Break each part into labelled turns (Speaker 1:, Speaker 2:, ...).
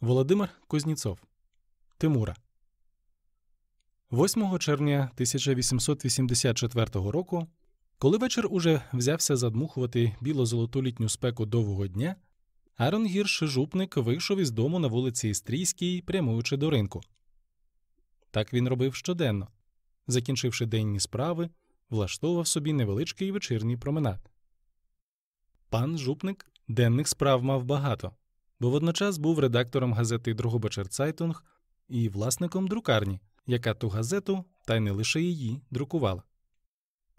Speaker 1: Володимир Кузніцов Тимура 8 червня 1884 року, коли вечір уже взявся задмухувати біло-золоту літню спеку довгого дня, Арон Гірш жупник вийшов із дому на вулиці Істрійській, прямуючи до ринку. Так він робив щоденно, закінчивши денні справи, влаштовував собі невеличкий вечірній променад. Пан жупник денних справ мав багато, бо водночас був редактором газети Другобачер Цайтунг і власником друкарні, яка ту газету, та й не лише її, друкувала.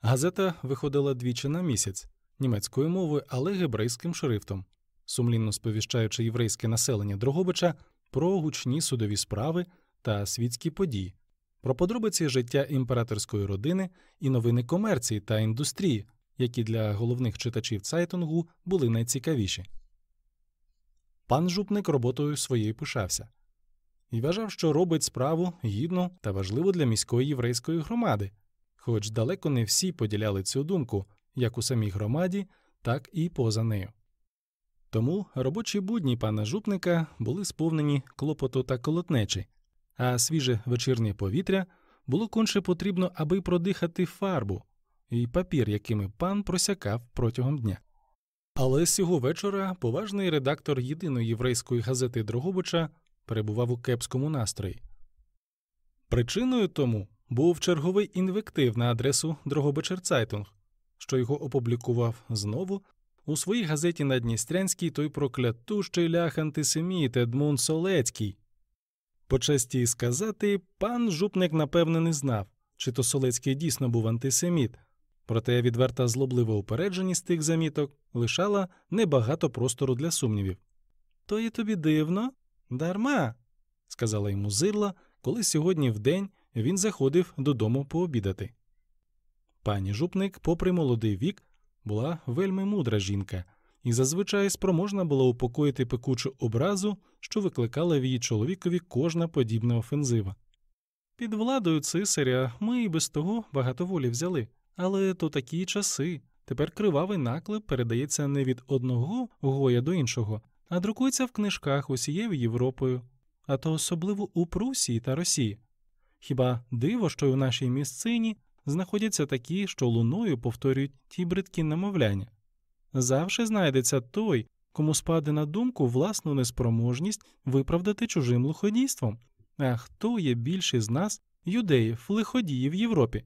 Speaker 1: Газета виходила двічі на місяць німецькою мовою, але гебрейським шрифтом, сумлінно сповіщаючи єврейське населення Дрогобича про гучні судові справи та світські події, про подробиці життя імператорської родини і новини комерції та індустрії, які для головних читачів Цайтунгу були найцікавіші. Пан жупник роботою своєю пишався і вважав, що робить справу гідну та важливу для міської єврейської громади, хоч далеко не всі поділяли цю думку як у самій громаді, так і поза нею. Тому робочі будні пана жупника були сповнені клопоту та колотнечі, а свіже вечірнє повітря було конче потрібно, аби продихати фарбу і папір, якими пан просякав протягом дня. Але цього вечора поважний редактор єдиної єврейської газети Дрогобича перебував у кепському настрої. Причиною тому був черговий інвектив на адресу Дрогобичер-Цайтунг, що його опублікував знову у своїй газеті Надністрянській той проклятущий лях антисеміт Едмун Солецький. По честі сказати, пан жупник напевне не знав, чи то Солецький дійсно був антисеміт, проте відверта злоблива упередженість тих заміток лишала небагато простору для сумнівів. То є тобі дивно? Дарма, сказала йому зирла, коли сьогодні вдень він заходив додому пообідати. Пані жупник, попри молодий вік, була вельми мудра жінка і зазвичай спроможна була упокоїти пекучу образу, що викликала в її чоловікові кожна подібна офензива. Під владою цисаря ми і без того багато волі взяли, але то такі часи. Тепер кривавий наклеп передається не від одного гоя до іншого, а друкується в книжках усією Європою, а то особливо у Прусії та Росії. Хіба диво, що й у нашій місцині знаходяться такі, що луною повторюють ті бридкі намовляння? Завше знайдеться той, кому спаде на думку власну неспроможність виправдати чужим лиходійством. А хто є більший з нас, юдеїв, лиходіїв в Європі?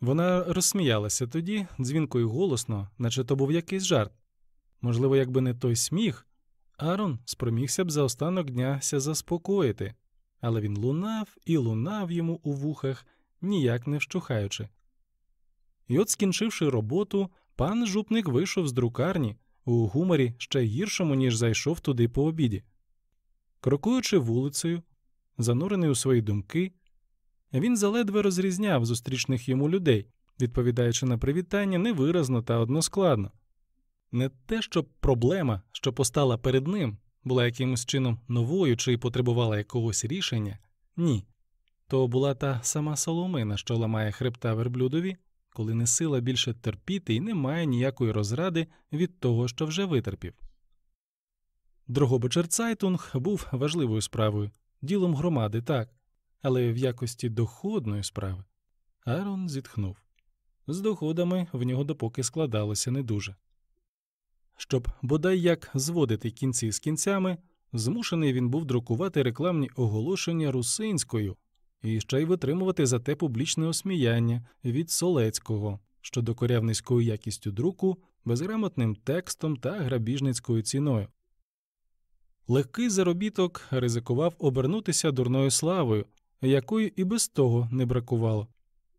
Speaker 1: Вона розсміялася тоді, дзвінко й голосно, наче то був якийсь жарт. Можливо, якби не той сміх, Арон спромігся б за останок дня ся заспокоїти, але він лунав і лунав йому у вухах, ніяк не вщухаючи. І от, скінчивши роботу, пан жупник вийшов з друкарні у гуморі ще гіршому, ніж зайшов туди по обіді. Крокуючи вулицею, занурений у свої думки, він заледве розрізняв зустрічних йому людей, відповідаючи на привітання невиразно та односкладно. Не те, що проблема, що постала перед ним, була якимось чином новою чи потребувала якогось рішення, ні. То була та сама соломина, що ламає хребта верблюдові, коли не сила більше терпіти і немає ніякої розради від того, що вже витерпів. Дрогобичерцайтунг був важливою справою, ділом громади, так, але в якості доходної справи. Арон зітхнув. З доходами в нього допоки складалося не дуже. Щоб бодай як зводити кінці з кінцями, змушений він був друкувати рекламні оголошення русинською і ще й витримувати за те публічне осміяння від Солецького щодо корявницькою якістю друку, безграмотним текстом та грабіжницькою ціною. Легкий заробіток ризикував обернутися дурною славою, якої і без того не бракувало.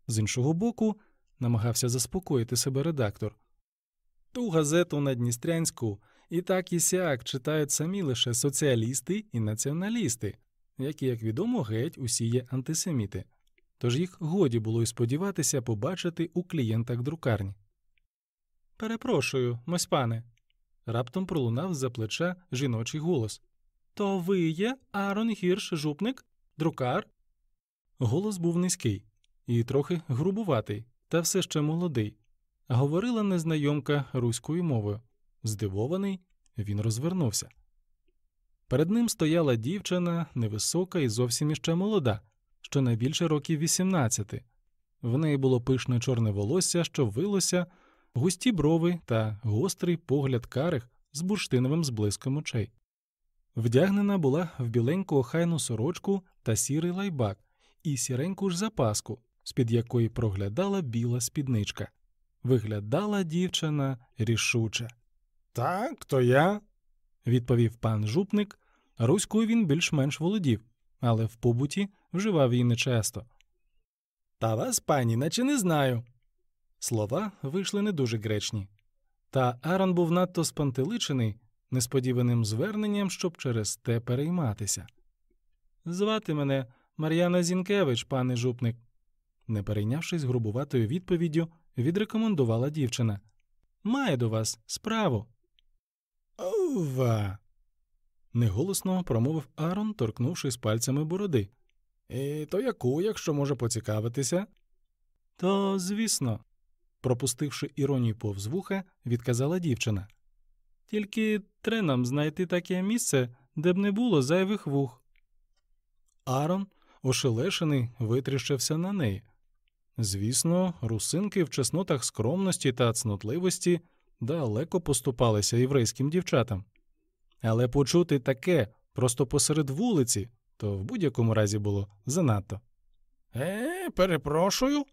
Speaker 1: З іншого боку, намагався заспокоїти себе редактор. Ту газету Надністрянську і так і сяк читають самі лише соціалісти і націоналісти, які, як відомо, геть усі є антисеміти, тож їх годі було й сподіватися побачити у клієнтах друкарні. Перепрошую, мось пане. Раптом пролунав з за плеча жіночий голос. То ви є Арон Гірш жупник, друкар? Голос був низький і трохи грубуватий, та все ще молодий. Говорила незнайомка руською мовою. Здивований, він розвернувся. Перед ним стояла дівчина, невисока і зовсім іще молода, що найбільше років 18. В неї було пишне чорне волосся, що вилося, густі брови та гострий погляд карих з бурштиновим зблиском очей. Вдягнена була в біленьку охайну сорочку та сірий лайбак і сіреньку ж запаску, з під якої проглядала біла спідничка. Виглядала дівчина рішуче.
Speaker 2: Так, то я.
Speaker 1: відповів пан жупник. Руською він більш-менш володів, але в побуті вживав її нечасто. Та вас, пані, наче не знаю. Слова вийшли не дуже гречні. Та Арон був надто спантеличений несподіваним зверненням, щоб через те перейматися. Звати мене Мар'яна Зінкевич, пане жупник, не перейнявшись грубуватою відповіддю, відрекомендувала дівчина. Має до вас справу.
Speaker 2: Ова.
Speaker 1: неголосно промовив Арон, торкнувшись пальцями бороди.
Speaker 2: І то яку, якщо може поцікавитися?
Speaker 1: То, звісно, пропустивши іронію повз вуха, відказала дівчина. Тільки тре нам знайти таке місце, де б не було зайвих вух. Арон, ошелешений, витріщився на неї. Звісно, русинки в чеснотах скромності та цнотливості далеко поступалися єврейським дівчатам. Але почути таке просто посеред вулиці, то в будь-якому разі було занадто.
Speaker 2: Е, перепрошую.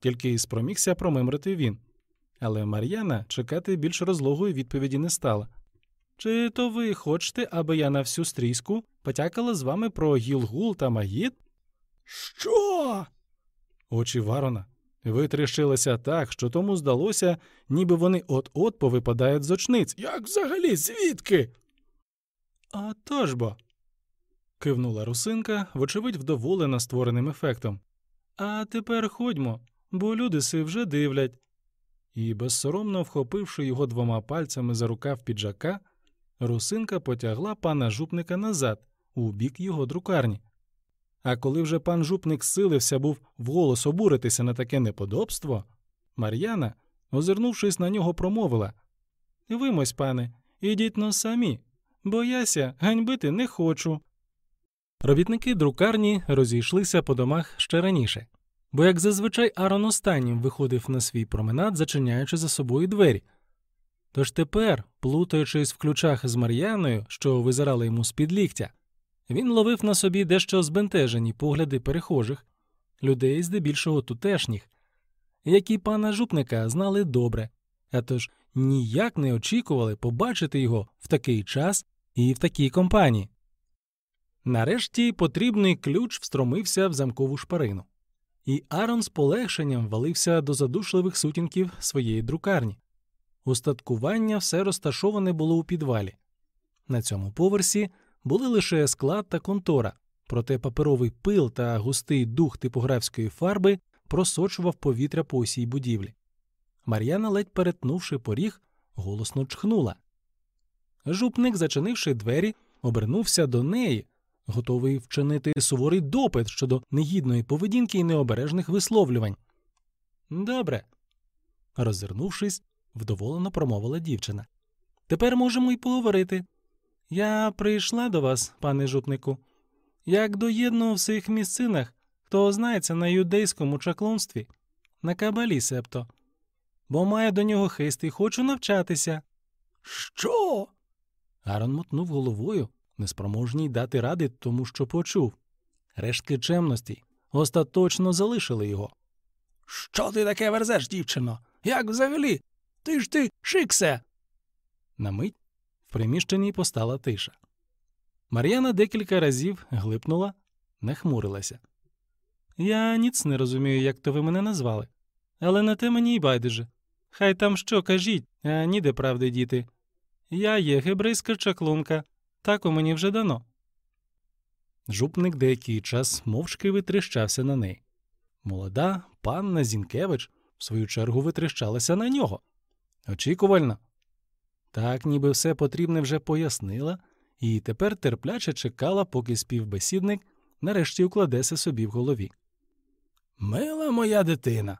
Speaker 1: Тільки й спромігся промимрити він. Але Мар'яна чекати більш розлогої відповіді не стала. Чи то ви хочете, аби я на всю стрійську потякала з вами про гілгул та магіт?
Speaker 2: Що?
Speaker 1: Очі Варона витріщилися так, що тому здалося, ніби вони от-от повипадають з очниць.
Speaker 2: Як взагалі звідки?
Speaker 1: «А тож бо. кивнула русинка, вочевидь, вдоволена створеним ефектом. А тепер ходьмо, бо люди си вже дивлять. І, безсоромно вхопивши його двома пальцями за рукав піджака, русинка потягла пана жупника назад, у бік його друкарні. А коли вже пан жупник силився був вголос обуритися на таке неподобство, Мар'яна, озирнувшись на нього, промовила Вимось, пане, ідіть но самі, бо яся ганьбити не хочу. Робітники друкарні розійшлися по домах ще раніше, бо, як зазвичай, Арон останнім виходив на свій променад, зачиняючи за собою двері. Тож тепер, плутаючись в ключах з Мар'яною, що визирали йому з під ліктя, він ловив на собі дещо збентежені погляди перехожих, людей здебільшого тутешніх, які пана жупника знали добре, а тож ніяк не очікували побачити його в такий час і в такій компанії. Нарешті потрібний ключ встромився в замкову шпарину, і Арон з полегшенням валився до задушливих сутінків своєї друкарні. Устаткування все розташоване було у підвалі. На цьому поверсі були лише склад та контора, проте паперовий пил та густий дух типографської фарби просочував повітря по усій будівлі. Мар'яна, ледь перетнувши поріг, голосно чхнула. Жупник, зачинивши двері, обернувся до неї, готовий вчинити суворий допит щодо негідної поведінки і необережних висловлювань. Добре. Роззирнувшись, вдоволено промовила дівчина. Тепер можемо й поговорити. Я прийшла до вас, пане жупнику, як до єдного в своїх місцинах, хто знається на юдейському чаклунстві, на кабалі септо, бо маю до нього хист і хочу навчатися.
Speaker 2: Що?
Speaker 1: Арон мотнув головою, неспроможній дати ради тому, що почув. Рештки чемності остаточно залишили його.
Speaker 2: Що ти таке верзеш, дівчино? Як взагалі? Ти ж ти шиксе.
Speaker 1: На мить в приміщенні постала тиша. Мар'яна декілька разів глипнула, нахмурилася. Я ніц не розумію, як то ви мене назвали, але на те мені й байдуже. Хай там що кажіть, а ніде правди діти. Я є гебрейська чаклунка, так у мені вже дано. Жупник деякий час мовчки витріщався на неї. Молода панна Зінкевич, в свою чергу, витріщалася на нього. Очікувально. Так, ніби все потрібне вже пояснила, і тепер терпляче чекала, поки співбесідник нарешті укладеся собі в голові.
Speaker 2: Мила моя дитина.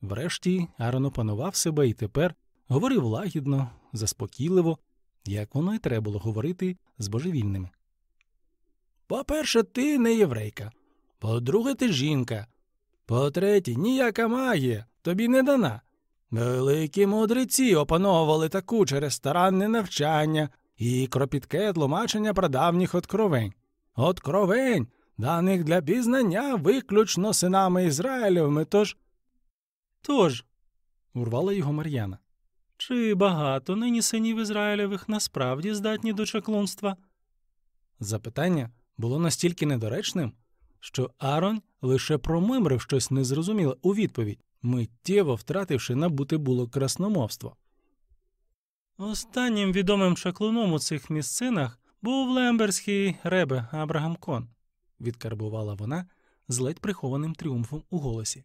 Speaker 1: Врешті Арон опанував себе і тепер говорив лагідно, заспокійливо, як воно й треба було говорити з божевільними.
Speaker 2: По-перше, ти не єврейка. По-друге, ти жінка. По-третє, ніяка магія тобі не дана. Великі мудреці опановували таку через старанне навчання і кропітке тлумачення прадавніх откровень. Откровень, даних для пізнання виключно синами Ізраїлевими, тож.
Speaker 1: Тож, урвала його Мар'яна. Чи багато нині синів Ізраїлевих насправді здатні до чаклунства? Запитання було настільки недоречним, що Арон лише промимрив щось незрозуміле у відповідь, миттєво втративши набуте було красномовство. Останнім відомим чаклуном у цих місцинах був лемберський ребе Абрагам Кон, відкарбувала вона з ледь прихованим тріумфом у голосі.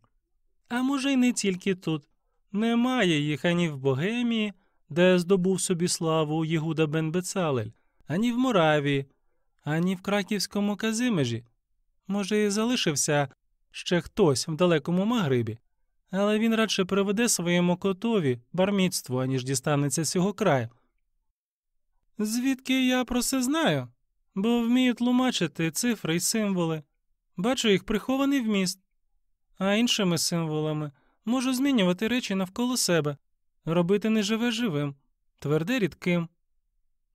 Speaker 1: А може, й не тільки тут. Немає їх ані в Богемії, де здобув собі славу Єгуда Бен Бецалель, ані в Моравії, ані в краківському Казимежі. Може, і залишився ще хтось в далекому Магрибі, але він радше приведе своєму котові барміцтво, аніж дістанеться цього краю. Звідки я про це знаю? Бо вмію тлумачити цифри й символи. Бачу їх прихований вміст, а іншими символами можу змінювати речі навколо себе, робити неживе живим, тверде рідким.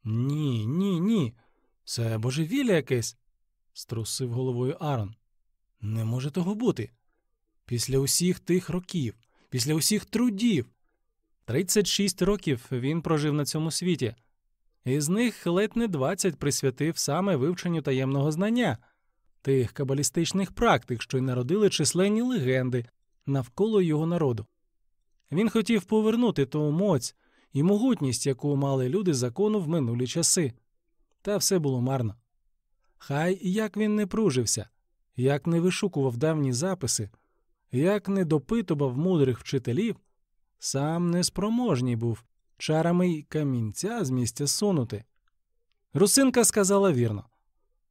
Speaker 1: Ні, ні, ні. Це божевілля якесь, струсив головою Арон. Не може того бути. Після усіх тих років, після усіх трудів. 36 років він прожив на цьому світі, із них ледь не 20 присвятив саме вивченню таємного знання, тих кабалістичних практик, що й народили численні легенди навколо його народу. Він хотів повернути ту моць і могутність, яку мали люди закону в минулі часи. Та все було марно. Хай як він не пружився, як не вишукував давні записи, як не допитував мудрих вчителів, сам неспроможній був чарами й камінця з місця сунути. Русинка сказала вірно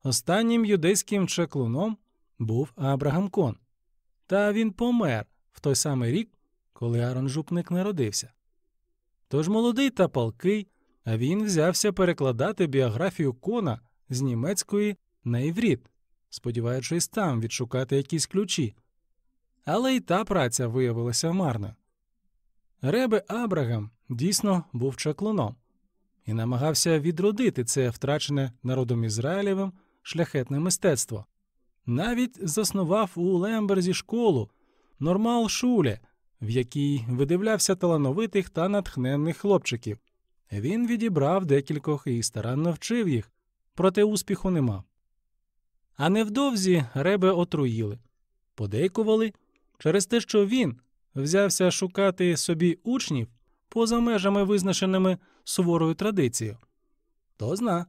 Speaker 1: останнім юдейським чаклуном був Абрагам Кон, та він помер в той самий рік, коли Арон Жупник народився. Тож молодий та палкий, а він взявся перекладати біографію Кона з німецької на івріт, сподіваючись там відшукати якісь ключі. Але й та праця виявилася марною. Ребе Абрагам дійсно був чаклуном і намагався відродити це втрачене народом Ізраїлевим шляхетне мистецтво. Навіть заснував у Лемберзі школу Нормал Шуле, в якій видивлявся талановитих та натхненних хлопчиків. Він відібрав декількох і старанно вчив їх, проте успіху не мав. А невдовзі ребе отруїли, подейкували через те, що він взявся шукати собі учнів поза межами, визначеними суворою традицією. Хто зна,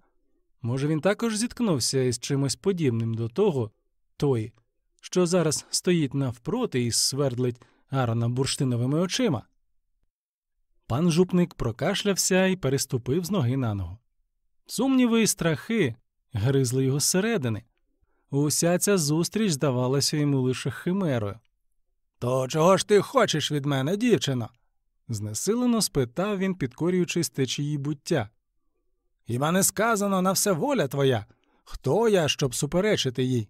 Speaker 1: може, він також зіткнувся із чимось подібним до того, той, що зараз стоїть навпроти і свердлить Арона бурштиновими очима. Пан жупник прокашлявся і переступив з ноги на ногу. Сумніви і страхи гризли його зсередини. Уся ця зустріч здавалася йому лише химерою.
Speaker 2: То чого ж ти хочеш від мене, дівчино?
Speaker 1: знесилено спитав він, підкорюючись течії буття.
Speaker 2: Хіба не сказано на все воля твоя? Хто я, щоб суперечити їй?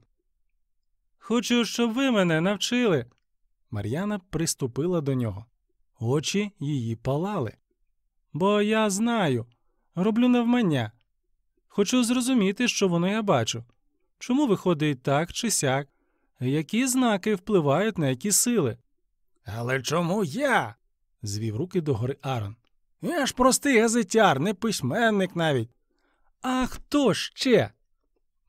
Speaker 1: Хочу, щоб ви мене навчили. Мар'яна приступила до нього. Очі її палали. Бо я знаю, роблю навмання. Хочу зрозуміти, що воно я бачу. Чому виходить так чи сяк, які знаки впливають на які сили?
Speaker 2: Але чому я?
Speaker 1: звів руки догори Арон.
Speaker 2: Я ж простий газетяр, не письменник навіть.
Speaker 1: А хто ще?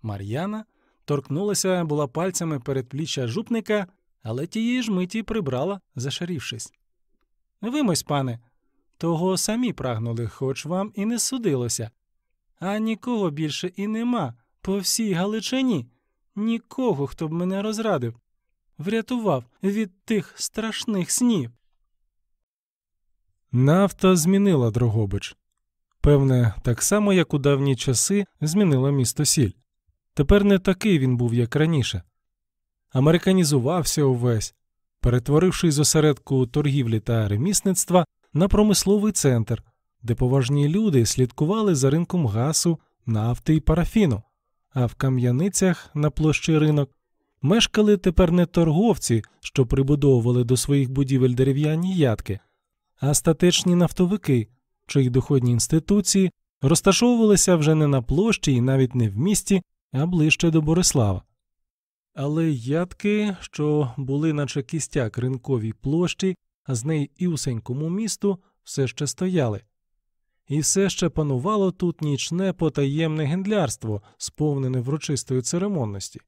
Speaker 1: Мар'яна торкнулася була пальцями перед пліччя жупника, але тієї ж миті прибрала, зашарівшись. Вимось, пане, того самі прагнули, хоч вам і не судилося. А нікого більше і нема по всій Галичині, нікого, хто б мене розрадив, врятував від тих страшних снів. Нафта змінила Дрогобич. Певне, так само, як у давні часи змінила місто Сіль. Тепер не такий він був, як раніше. Американізувався увесь, перетворившись з осередку торгівлі та ремісництва на промисловий центр, де поважні люди слідкували за ринком газу, нафти і парафіну, а в кам'яницях на площі ринок мешкали тепер не торговці, що прибудовували до своїх будівель дерев'яні ядки, а статечні нафтовики, чиї доходні інституції розташовувалися вже не на площі і навіть не в місті, а ближче до Борислава. Але ядки, що були, наче кістяк ринковій площі, а з неї і усенькому місту, все ще стояли. І все ще панувало тут нічне потаємне гендлярство, сповнене врочистої церемонності.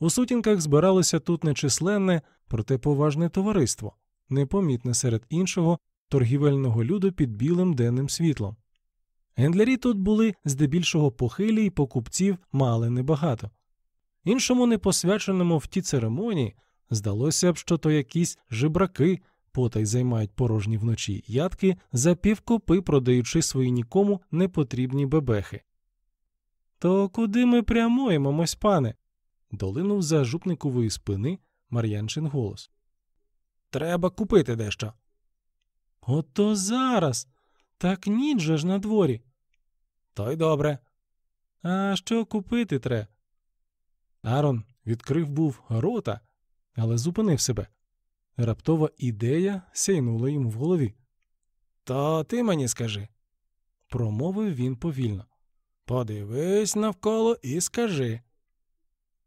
Speaker 1: У сутінках збиралося тут нечисленне, проте поважне товариство, непомітне серед іншого торгівельного люду під білим денним світлом. Гендлярі тут були здебільшого похилі і покупців мали небагато. Іншому непосвяченому в ті церемонії здалося б, що то якісь жебраки потай займають порожні вночі ядки за півкопи, продаючи свої нікому непотрібні бебехи. То куди ми прямуємо, мось пане? долинув за жупникової спини Мар'янчин голос. Треба купити дещо. Ото зараз. Так ніч же ж на дворі. То й добре. А що купити тре? Арон відкрив був рота, але зупинив себе. Раптова ідея сяйнула йому в голові. То ти мені скажи, промовив він повільно. Подивись навколо і скажи.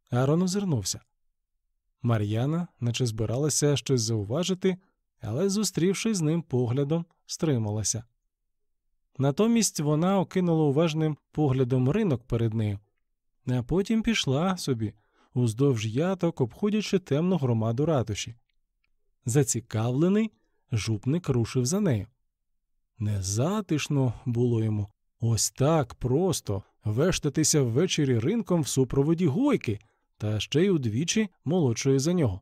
Speaker 1: Арон озирнувся. Мар'яна, наче збиралася щось зауважити, але, зустрівшись з ним поглядом, стрималася. Натомість вона окинула уважним поглядом ринок перед нею, а потім пішла собі, уздовж яток, обходячи темну громаду ратуші. Зацікавлений, жупник рушив за нею. Незатишно було йому ось так просто вештатися ввечері ринком в супроводі гойки, та ще й удвічі молодшої за нього.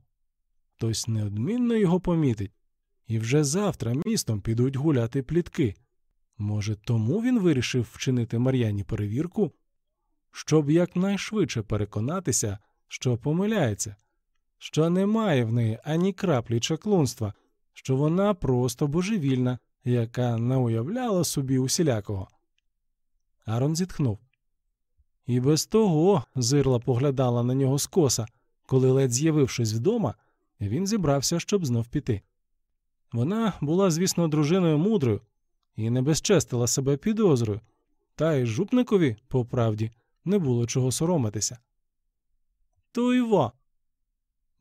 Speaker 1: Хтось неодмінно його помітить, і вже завтра містом підуть гуляти плітки. Може, тому він вирішив вчинити Мар'яні перевірку, щоб якнайшвидше переконатися, що помиляється, що немає в неї ані краплі чаклунства, що вона просто божевільна, яка не уявляла собі усілякого. Арон зітхнув. І без того зирла поглядала на нього скоса, коли, ледь з'явившись вдома, він зібрався, щоб знов піти. Вона була, звісно, дружиною мудрою і не безчестила себе підозрою, та й жупникові, по правді, не було чого соромитися. То й.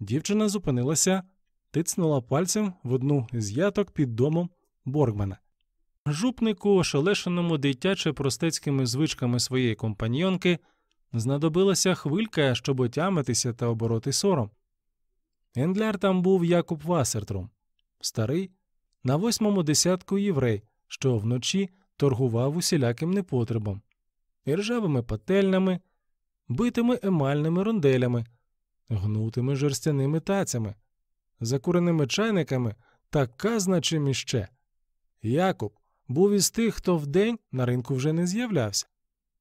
Speaker 1: Дівчина зупинилася, тицнула пальцем в одну з яток під домом Боргмана. Жупнику, ошелешеному дитяче простецькими звичками своєї компаньйонки, знадобилася хвилька, щоб отямитися та обороти сором. Ендляр там був Якуб Васертрум, старий, на восьмому десятку єврей, що вночі торгував усіляким непотребом, іржавими пательнями, битими емальними ронделями, гнутими жерстяними тацями, закуреними чайниками та казна чим іще. Якуб був із тих, хто вдень на ринку вже не з'являвся.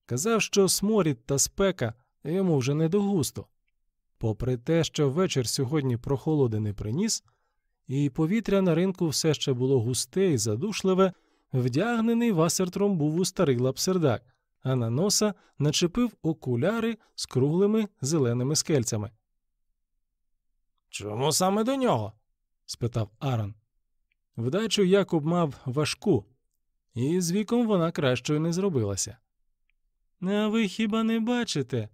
Speaker 1: Казав, що сморід та спека йому вже не до густу. Попри те, що вечір сьогодні прохолоди не приніс, і повітря на ринку все ще було густе і задушливе, вдягнений Васертром був у старий лапсердак, а на носа начепив окуляри з круглими зеленими скельцями. Чому саме до нього? спитав Арон. Вдачу Якуб мав важку, і з віком вона кращою не зробилася. А ви хіба не бачите?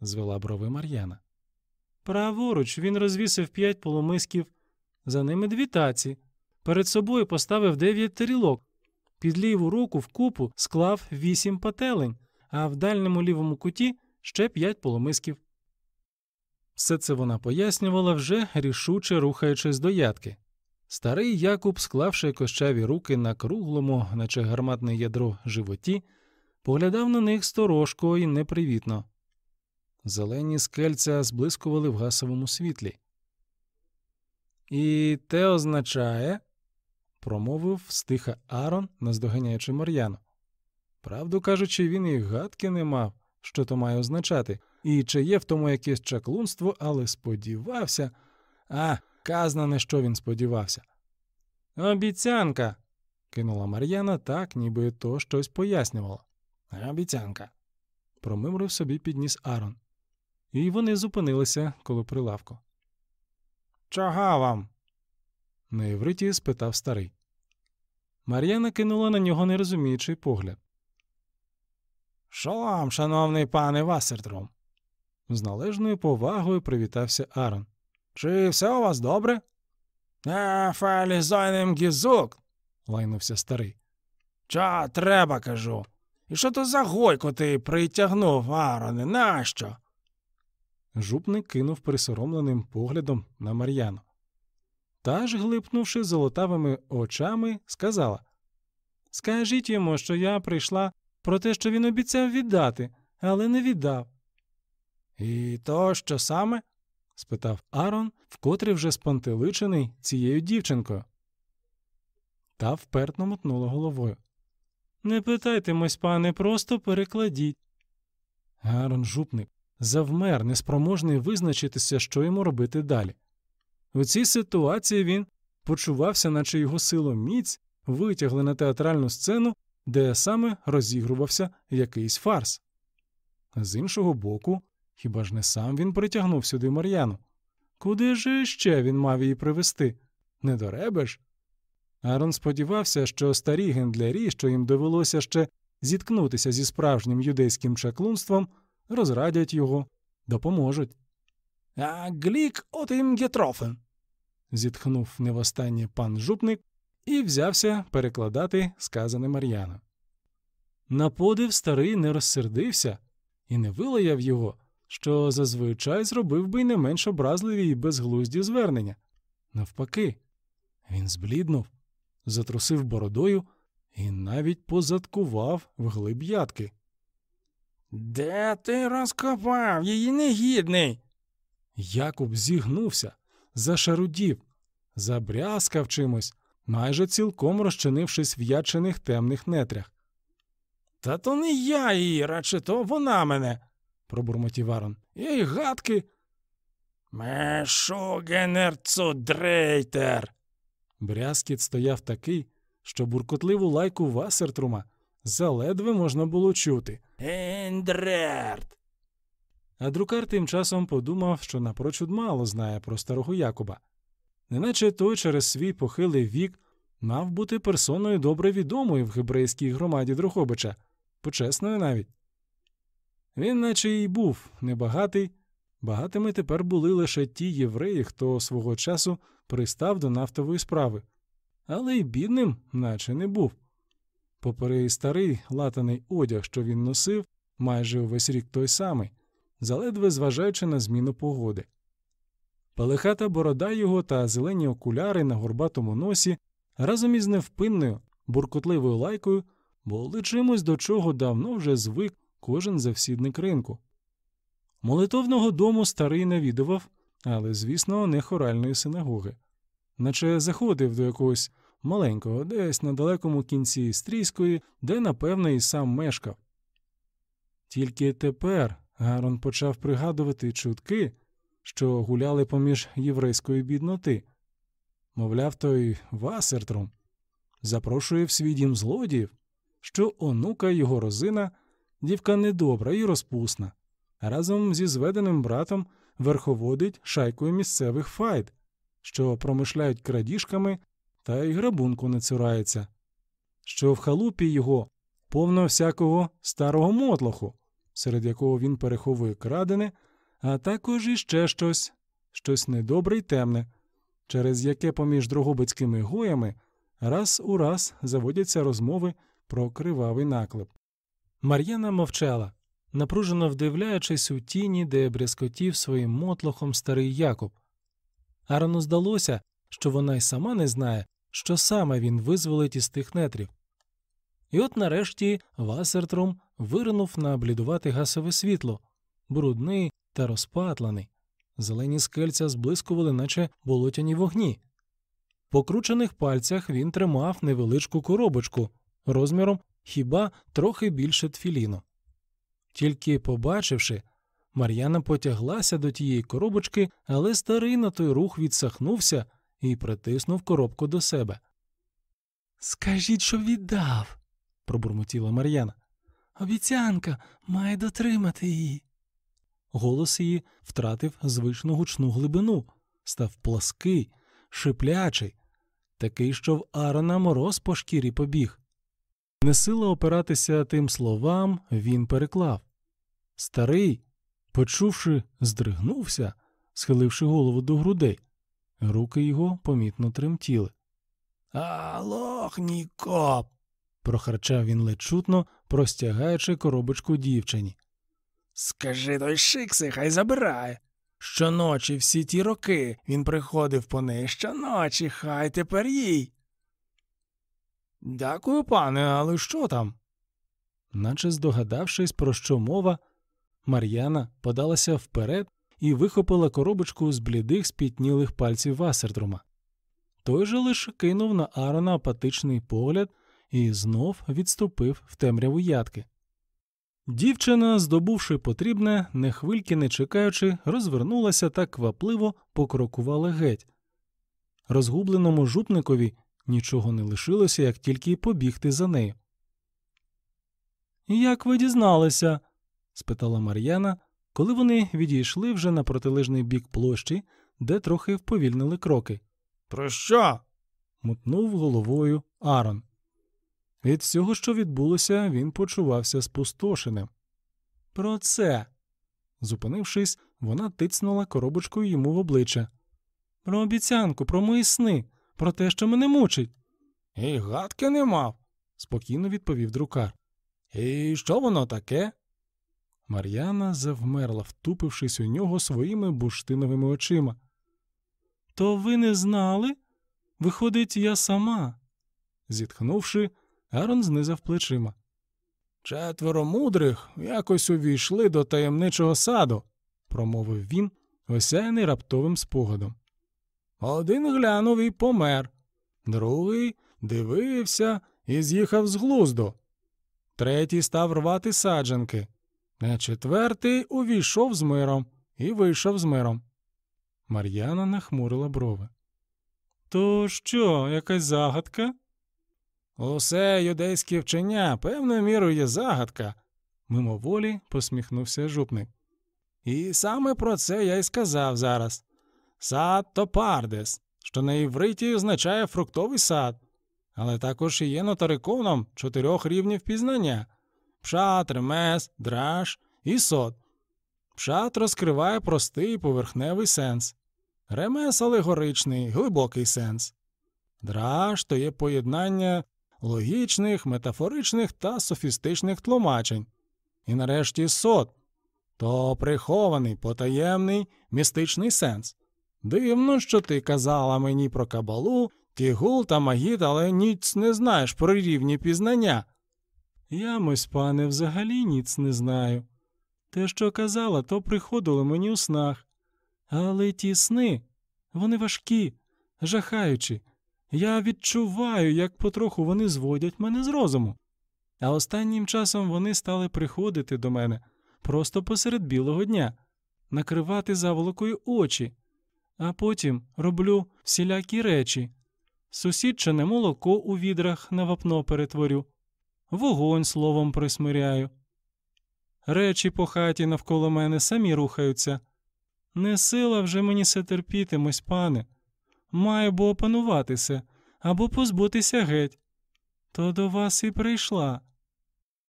Speaker 1: звела брови Мар'яна. Праворуч він розвісив п'ять полумисків, за ними дві таці. Перед собою поставив дев'ять тарілок, під ліву руку в купу склав вісім пателень, а в дальньому лівому куті ще п'ять полумисків. Все це вона пояснювала вже рішуче рухаючись до ядки. Старий Якуб, склавши кощаві руки на круглому, наче гарматне ядро животі, поглядав на них сторожко і непривітно. Зелені скельця зблискували в гасовому світлі. І те означає, промовив стиха Арон, наздоганяючи Мар'яну. Правду кажучи, він і гадки не мав, що то має означати, і чи є в тому якесь чаклунство, але сподівався. А, казна не що він сподівався. Обіцянка, кинула Мар'яна так, ніби то щось пояснювало.
Speaker 2: Обіцянка.
Speaker 1: Промимрив собі підніс Арон. І вони зупинилися коло прилавку.
Speaker 2: Чого вам?
Speaker 1: На євриті спитав старий. Мар'яна кинула на нього нерозуміючий погляд.
Speaker 2: Шалом, шановний пане Вассертром.
Speaker 1: З належною повагою привітався Арон.
Speaker 2: Чи все у вас добре? «Е, фелі зайнем гізук,
Speaker 1: лайнувся старий.
Speaker 2: Ча треба, кажу. І що то за гойку ти притягнув, Ароне, нащо?
Speaker 1: Жупник кинув присоромленим поглядом на Мар'яну. Та ж, глипнувши золотавими очами, сказала Скажіть йому, що я прийшла про те, що він обіцяв віддати, але не віддав.
Speaker 2: І то що саме?
Speaker 1: спитав Арон, вкотре вже спантеличений цією дівчинкою. Та впертно мотнула головою. Не питайтемось, пане, просто перекладіть. Арон жупник завмер, неспроможний визначитися, що йому робити далі. У цій ситуації він почувався, наче його силу міць витягли на театральну сцену, де саме розігрувався якийсь фарс. З іншого боку, хіба ж не сам він притягнув сюди Мар'яну? Куди ж ще він мав її привезти? Не до Ребеш? Арон сподівався, що старі гендлярі, що їм довелося ще зіткнутися зі справжнім юдейським чаклунством, розрадять його, допоможуть.
Speaker 2: А глік от їм гетрофен.
Speaker 1: зітхнув невостаннє пан жупник і взявся перекладати сказане Мар'яна. На подив старий не розсердився і не вилаяв його, що зазвичай зробив би й не менш образливі й безглузді звернення. Навпаки, він збліднув, затрусив бородою і навіть позадкував вглиб ядки.
Speaker 2: Де ти розкопав її негідний?
Speaker 1: Якуб зігнувся, зашарудів, забрязкав чимось, майже цілком розчинившись в ячених темних нетрях.
Speaker 2: Та то не я її, радше то вона мене,
Speaker 1: пробурмотів Арон.
Speaker 2: Їй гадки. Мешугенерцу дрейтер.
Speaker 1: Брязкіт стояв такий, що буркотливу лайку Васертрума заледве можна було чути.
Speaker 2: Індрерт.
Speaker 1: А друкар тим часом подумав, що напрочуд мало знає про старого Якуба, неначе той через свій похилий вік мав бути персоною добре відомою в гебрейській громаді Друхобича, почесною навіть. Він, наче й був небагатий, багатими тепер були лише ті євреї, хто свого часу пристав до нафтової справи, але й бідним, наче не був. Попри старий латаний одяг, що він носив, майже увесь рік той самий, заледве зважаючи на зміну погоди. Пелехата борода його та зелені окуляри на горбатому носі разом із невпинною, буркотливою лайкою були чимось, до чого давно вже звик кожен завсідник ринку. Молитовного дому старий навідував, але, звісно, не хоральної синагоги, наче заходив до якогось маленького, десь на далекому кінці стрійської, де, напевно, і сам мешкав. Тільки тепер Гарон почав пригадувати чутки, що гуляли поміж єврейської бідноти. Мовляв, той Васертром запрошує в свій дім злодіїв, що онука його розина, дівка недобра і розпусна, разом зі зведеним братом верховодить шайкою місцевих файт, що промишляють крадіжками та й грабунку не цурається, що в халупі його повно всякого старого мотлоху, серед якого він переховує крадене, а також іще щось, щось недобре й темне, через яке поміж дрогобицькими гоями раз у раз заводяться розмови про кривавий наклеп. Мар'яна мовчала, напружено вдивляючись у тіні, де брязкотів своїм мотлохом старий Якоб. Арону здалося, що вона й сама не знає, що саме він визволить із тих нетрів. І от нарешті Васертрум виринув на блідувати гасове світло, брудний та розпатлений. Зелені скельця зблискували, наче болотяні вогні. По кручених пальцях він тримав невеличку коробочку розміром хіба трохи більше тфіліну. Тільки побачивши, Мар'яна потяглася до тієї коробочки, але старий на той рух відсахнувся і притиснув коробку до себе.
Speaker 2: Скажіть, що віддав, пробурмотіла Мар'яна. Обіцянка має дотримати її.
Speaker 1: Голос її втратив звичну гучну глибину, став плаский, шиплячий, такий, що в Аарона мороз по шкірі побіг. Не сила опиратися тим словам, він переклав. Старий, почувши, здригнувся, схиливши голову до грудей. Руки його помітно тремтіли.
Speaker 2: Алох, коп!»
Speaker 1: – прохарчав він ледь чутно, простягаючи коробочку дівчині.
Speaker 2: Скажи той шикси, хай забирає. Щоночі всі ті роки він приходив по неї щоночі, хай тепер їй. Дякую, пане, але що там?
Speaker 1: Наче здогадавшись, про що мова, Мар'яна подалася вперед і вихопила коробочку з блідих спітнілих пальців Васердрума. Той же лише кинув на Арона апатичний погляд і знов відступив в темряву ядки. Дівчина, здобувши потрібне, не хвильки не чекаючи, розвернулася та квапливо покрокувала геть. Розгубленому жупникові нічого не лишилося, як тільки побігти за нею. Як ви дізналися? спитала Мар'яна, коли вони відійшли вже на протилежний бік площі, де трохи вповільнили кроки.
Speaker 2: Про що?
Speaker 1: мутнув головою Арон. Від всього, що відбулося, він почувався спустошеним. Про це. Зупинившись, вона тицнула коробочкою йому в обличчя. Про обіцянку, про мої сни, про те, що мене мучить.
Speaker 2: І гадки не мав,
Speaker 1: спокійно відповів друкар.
Speaker 2: І що воно таке?
Speaker 1: Мар'яна завмерла, втупившись у нього своїми буштиновими очима. То ви не знали? Виходить, я сама. Зітхнувши, Арон знизав плечима.
Speaker 2: Четверо мудрих якось увійшли до таємничого саду,
Speaker 1: промовив він, осяяний раптовим спогадом.
Speaker 2: Один глянув і помер, другий дивився і з'їхав з глузду. Третій став рвати саджанки, а четвертий увійшов з миром і вийшов з миром.
Speaker 1: Мар'яна нахмурила брови. То що, якась загадка?
Speaker 2: Усе юдейське вчення певною мірою є загадка,
Speaker 1: мимоволі посміхнувся жупник.
Speaker 2: І саме про це я й сказав зараз. Сад то пардес, що на івриті означає фруктовий сад, але також і є нотариконом чотирьох рівнів пізнання пшат, ремес, драж і сод. Пшат розкриває простий поверхневий сенс, ремес алегоричний, глибокий сенс. Драж то є поєднання логічних, метафоричних та софістичних тлумачень. І нарешті сот то прихований, потаємний, містичний сенс. Дивно, що ти казала мені про кабалу, тігул та магіт, але ніц не знаєш про рівні пізнання.
Speaker 1: Я, мось пане, взагалі ніц не знаю. Те, що казала, то приходило мені у снах. Але ті сни, вони важкі, жахаючі, я відчуваю, як потроху вони зводять мене з розуму. А останнім часом вони стали приходити до мене просто посеред білого дня, накривати заволокою очі, а потім роблю всілякі речі, сусідчане молоко у відрах на вапно перетворю, вогонь словом присмиряю. Речі по хаті навколо мене самі рухаються. Не сила вже мені се терпітимось, пане має бо опануватися або позбутися геть. То до вас і прийшла.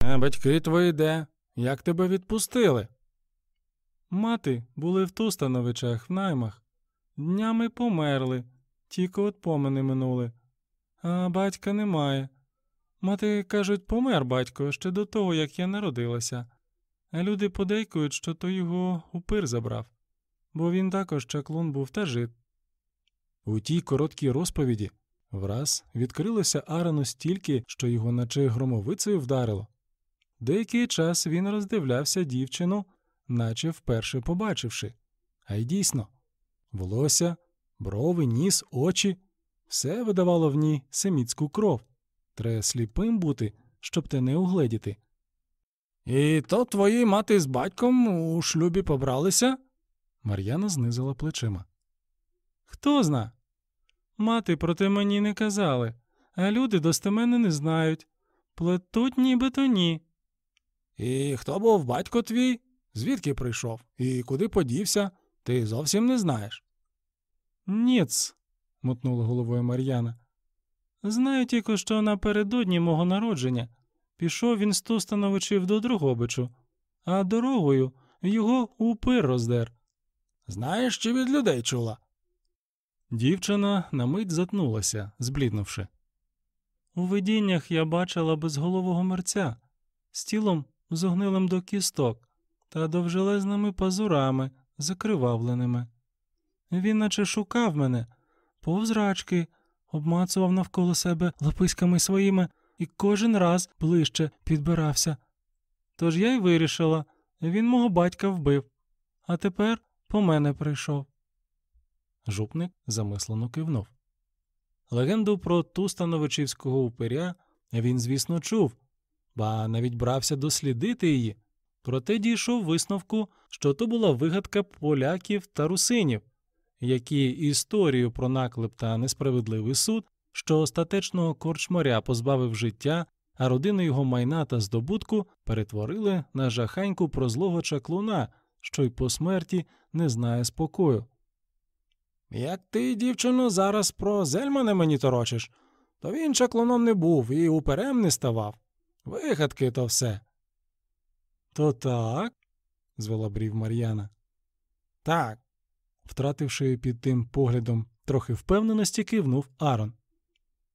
Speaker 2: А батьки твої де? Як тебе відпустили?
Speaker 1: Мати були в Тустановичах в наймах. Днями померли, тільки от помини минули, а батька немає. Мати, кажуть, помер батько ще до того, як я народилася, а люди подейкують, що то його упир забрав, бо він також чаклун був та жит. У тій короткій розповіді враз відкрилося Арану стільки, що його наче громовицею вдарило. Деякий час він роздивлявся дівчину, наче вперше побачивши. А й дійсно, волосся, брови, ніс, очі все видавало в ній семітську кров. Треба сліпим бути, щоб те не угледіти.
Speaker 2: І то твої мати з батьком у шлюбі побралися?
Speaker 1: Мар'яна знизила плечима. Хто зна? Мати про те мені не казали, а люди достеменно не знають. Плетуть нібито ні.
Speaker 2: І хто був батько твій? Звідки прийшов? І куди подівся? Ти зовсім не знаєш.
Speaker 1: Ніц, мотнула головою Мар'яна. Знаю тільки, що напередодні мого народження пішов він з Тустановичів до Другобичу, а дорогою його упир роздер.
Speaker 2: Знаєш, чи від людей чула?
Speaker 1: Дівчина на мить затнулася, збліднувши. У видіннях я бачила безголового мерця з тілом зогнилим до кісток та довжелезними пазурами, закривавленими. Він наче шукав мене, повзрачки, обмацував навколо себе лаписьками своїми і кожен раз ближче підбирався. Тож я й вирішила він мого батька вбив, а тепер по мене прийшов. Жупник замислено кивнув. Легенду про Тустановичівського упиря він, звісно, чув, ба навіть брався дослідити її, проте дійшов висновку, що то була вигадка поляків та русинів, які історію про наклеп та несправедливий суд, що остатечного корчмаря позбавив життя, а родину його майна та здобутку перетворили на жаханьку про злого чаклуна, що й по смерті не знає спокою.
Speaker 2: Як ти, дівчино, зараз про Зельмана мені торочиш, то він чаклуном не був і уперем не ставав. Вигадки то все.
Speaker 1: То так? звела брів Мар'яна.
Speaker 2: Так.
Speaker 1: Втративши під тим поглядом трохи впевненості, кивнув Арон.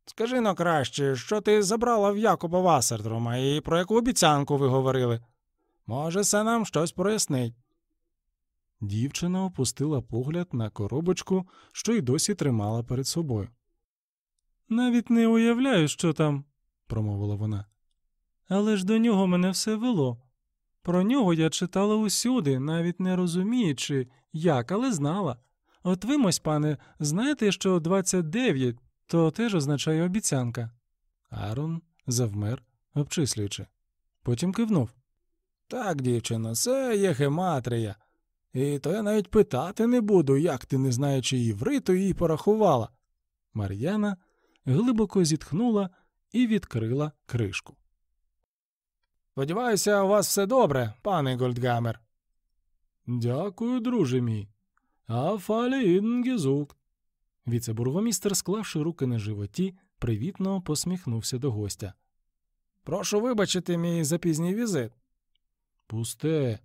Speaker 2: Скажи но краще, що ти забрала в Якоба Васердрома і про яку обіцянку ви говорили? Може, це нам щось прояснить.
Speaker 1: Дівчина опустила погляд на коробочку, що й досі тримала перед собою. Навіть не уявляю, що там, промовила вона. Але ж до нього мене все вело. Про нього я читала усюди, навіть не розуміючи, як, але знала. От ви, мось, пане, знаєте, що 29 то теж означає обіцянка. Арон завмер, обчислюючи. Потім кивнув.
Speaker 2: Так, дівчино, це є гематрія. І то я навіть питати не буду, як ти, не знаючи євриту, її порахувала.
Speaker 1: Мар'яна глибоко зітхнула і відкрила кришку.
Speaker 2: Сподіваюся, у вас все добре, пане Гольдгамер.
Speaker 1: Дякую, друже мій. Афалі інгізук. Віце-бургомістер, склавши руки на животі, привітно посміхнувся до гостя.
Speaker 2: Прошу вибачити мій запізній візит.
Speaker 1: Пусте,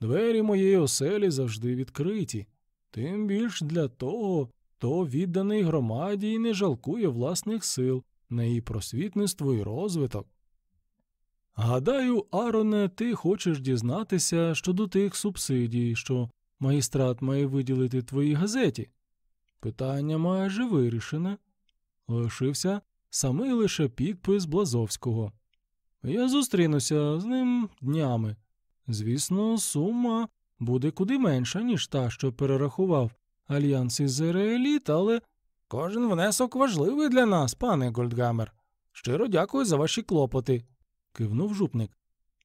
Speaker 1: двері моєї оселі завжди відкриті, тим більш для того, хто відданий громаді і не жалкує власних сил на її просвітництво і розвиток. Гадаю, Ароне, ти хочеш дізнатися щодо тих субсидій, що магістрат має виділити твоїй газеті. Питання майже вирішене. Лишився самий лише підпис Блазовського. Я зустрінуся з ним днями. Звісно, сума буде куди менша, ніж та, що перерахував альянс із Зерееліт, але
Speaker 2: кожен внесок важливий для нас, пане Гольдгамер. Щиро дякую за ваші клопоти,
Speaker 1: кивнув жупник.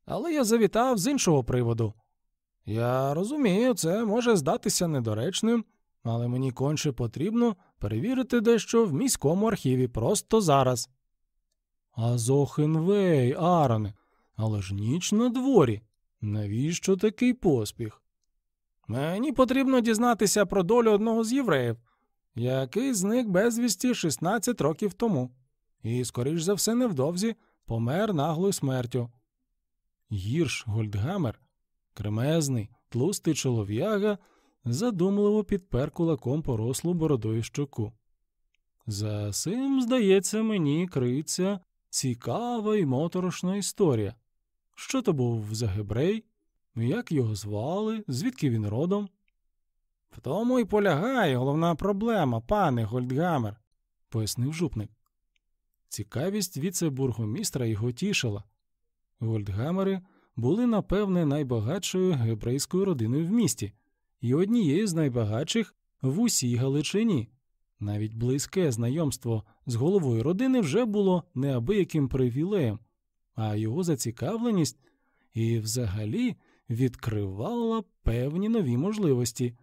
Speaker 2: Але я завітав з іншого приводу. Я розумію, це може здатися недоречним, але мені конче потрібно перевірити дещо в міському архіві просто зараз.
Speaker 1: А Зохенвей, Ароне, але ж ніч на дворі. Навіщо такий поспіх?
Speaker 2: Мені потрібно дізнатися про долю одного з євреїв, який зник безвісті 16 років тому, і, скоріш за все, невдовзі помер наглою смертю.
Speaker 1: Гірш Гольдгамер, кремезний, тлустий чолов'яга, задумливо підпер кулаком порослу бородою щоку. За цим, здається, мені криється цікава і моторошна історія. Що то був за гебрей? Як його звали, звідки він родом?
Speaker 2: В тому і полягає головна проблема, пане Гольдгамер,
Speaker 1: пояснив жупник. Цікавість віце-бургомістра його тішила. Гольдгамери були, напевне, найбагатшою гебрейською родиною в місті і однією з найбагатших в усій Галичині. Навіть близьке знайомство з головою родини вже було неабияким привілеєм, а його зацікавленість і взагалі відкривала певні нові можливості.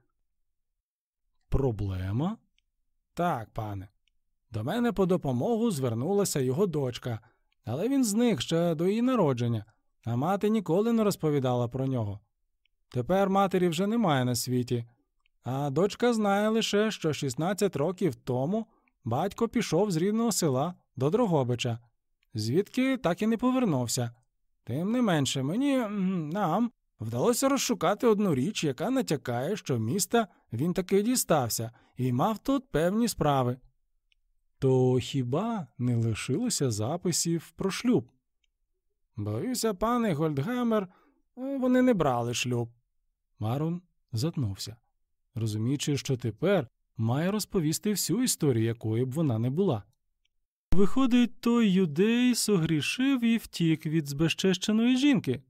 Speaker 1: Проблема?
Speaker 2: Так, пане. До мене по допомогу звернулася його дочка, але він зник ще до її народження, а мати ніколи не розповідала про нього. Тепер матері вже немає на світі, а дочка знає лише, що 16 років тому батько пішов з рідного села до Дрогобича, звідки так і не повернувся. Тим не менше, мені нам вдалося розшукати одну річ, яка натякає, що міста він таки дістався і мав тут певні справи.
Speaker 1: То хіба не лишилося записів про шлюб?
Speaker 2: Боюся, пане Гольдгамер, вони не брали шлюб.
Speaker 1: Марон затнувся, розуміючи, що тепер має розповісти всю історію, якою б вона не була. Виходить, той юдей согрішив і втік від збезчещеної жінки.